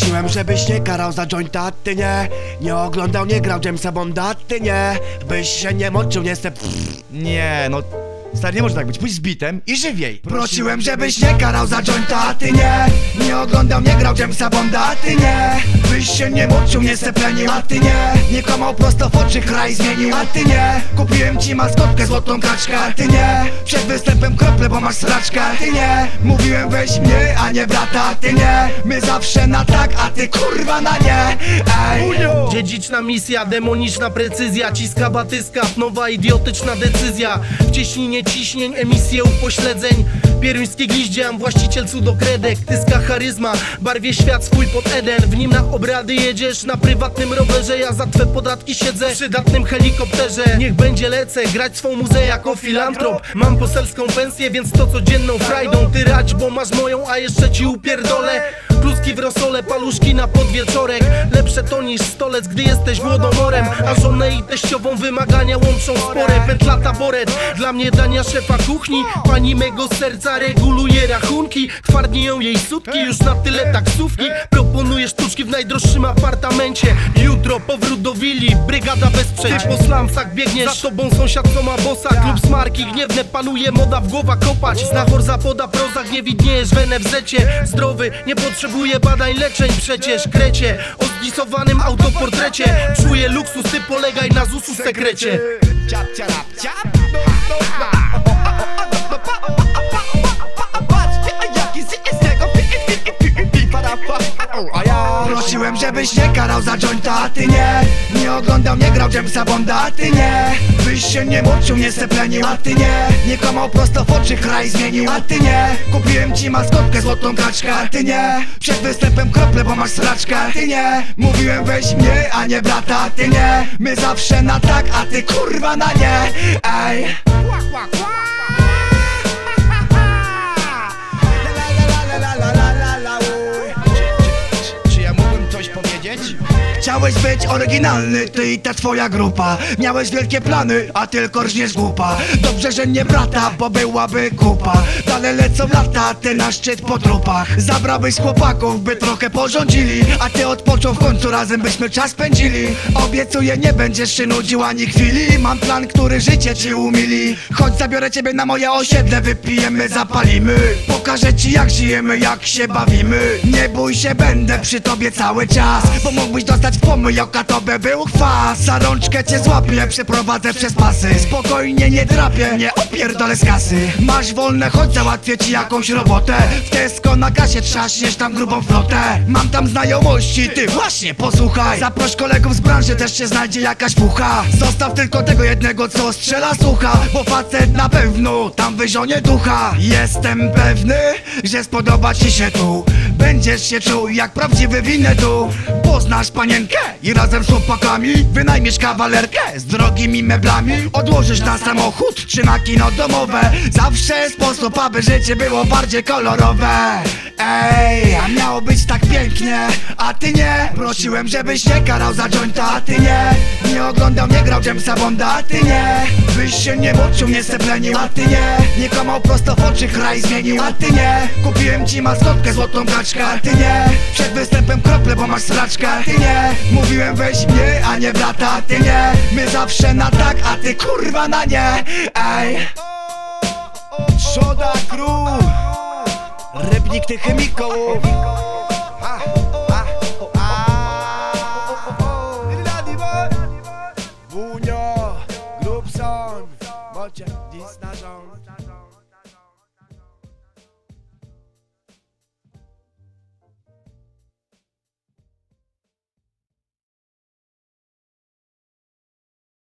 Prosiłem, żebyś nie karał za jointa, ty nie. Nie oglądał, nie grał Jamesa Bonda, ty nie. Byś się nie moczył, nie se... Nie, no... Stary, nie może tak być, pójdź z bitem i żywiej. Prosiłem, żebyś nie karał za jointa, ty nie. Nie oglądał, nie grał Jamesa Bonda, ty nie. Byś się nie moczył, nie seplenił, a ty nie. Nie kłamał prosto w oczy, kraj zmienił, a ty nie. Kupiłem ci maskotkę, złotą kaczkę, a ty nie występem krople, bo masz sraczkę, ty nie Mówiłem weź mnie, a nie brata, ty nie My zawsze na tak, a ty kurwa na nie. Ej Dziedziczna misja, demoniczna precyzja Ciska batyskaw, nowa idiotyczna decyzja. W cieśninie ciśnień, emisje upośledzeń. Pieruńskie gwiździam, właściciel cudokredek Tyska charyzma, barwie świat swój pod Eden W nim na obrady jedziesz. Na prywatnym rowerze Ja za twe podatki siedzę. W przydatnym helikopterze Niech będzie lecę, grać swą muzę jako filantrop. Mam poselską pensję, więc to codzienną frajdą. Ty rać, bo masz moją, a jeszcze ci upierdolę Kluski w rosole, paluszki na podwieczorek. Lepsze to niż stolec, gdy jesteś młodomorem A żonę i teściową wymagania łączą spore. Pętla taboret, dla mnie dania szefa kuchni. Pani mego serca reguluje rachunki. Twardnieją jej sutki, już na tyle taksówki najdroższym apartamencie. Jutro powrót do willi, brygada bezprzeć Ty po slumsach biegniesz, za tobą sąsiad co ma bossa. Klub smarki, gniewne panuje, moda w głowa kopać. Znachor zapoda prozach, nie widniejesz w NFZ-cie Zdrowy, nie potrzebuje badań leczeń. Przecież Krecie, o autoportrecie. Czuję luksus, ty polegaj na ZUS-u sekrecie. Ciap, ciarap, ciap żebyś nie karał za jointa, a ty nie. Nie oglądał, nie grał Jamesa Bonda, a ty nie. Byś się nie moczył, nie seplenił, a ty nie. Nie kłamał prosto w oczy, kraj zmienił, a ty nie. Kupiłem ci maskotkę, złotą kaczkę, a ty nie. Przed występem krople, bo masz sraczkę, a ty nie. Mówiłem weź mnie, a nie brata, a ty nie. My zawsze na tak, a ty kurwa na nie. Ej Chciałeś być oryginalny, ty i ta twoja grupa. Miałeś wielkie plany, a tylko rżniesz głupa. Dobrze, że nie brata, bo byłaby kupa. Dalej lecą lata, ty na szczyt po trupach. Zabrałeś chłopaków, by trochę porządzili A ty odpoczął w końcu, razem byśmy czas spędzili. Obiecuję, nie będziesz się nudził ani chwili. Mam plan, który życie ci umili. Chodź, zabiorę ciebie na moje osiedle, wypijemy, zapalimy. Pokażę ci jak żyjemy, jak się bawimy. Nie bój się, będę przy tobie cały czas Bo mógłbyś dostać w pomyjoka, to by był chwas Za rączkę cię złapię, przeprowadzę przez pasy. Spokojnie nie drapię, nie opierdolę z kasy. Masz wolne, chodź załatwię ci jakąś robotę. W Tesco na kasie trzaśniesz tam grubą flotę. Mam tam znajomości, ty właśnie posłuchaj. Zaproś kolegów z branży, też się znajdzie jakaś fucha Zostaw tylko tego jednego, co strzela sucha Bo facet na pewno tam wyzionie ducha. Jestem pewny, że spodoba ci się tu Będziesz się czuł jak prawdziwy winetu Poznasz panienkę i razem z chłopakami Wynajmiesz kawalerkę. Z drogimi meblami Odłożysz na samochód czy na kino domowe. Zawsze sposób, aby życie było bardziej kolorowe. Ej, a miało być tak pięknie, a ty nie? Prosiłem, żebyś nie karał za jointa, a ty nie. Nie oglądał, nie grał Jamesa Bonda, a ty nie. Byś się nie moczył, nie seplenił, a ty nie. Nie kłamał prosto w oczy, kraj zmienił, a ty nie. Kupiłem ci maskotkę, złotą kaczkę, a ty nie Przed występem krople, bo masz sraczkę, ty nie Mówiłem weź mnie, a nie brata, ty nie My zawsze na tak, a ty kurwa na nie. Ej. Trzoda Crew Rybnik tych chemikołów. Bunio, Grubson, Bocie, dziś na rząd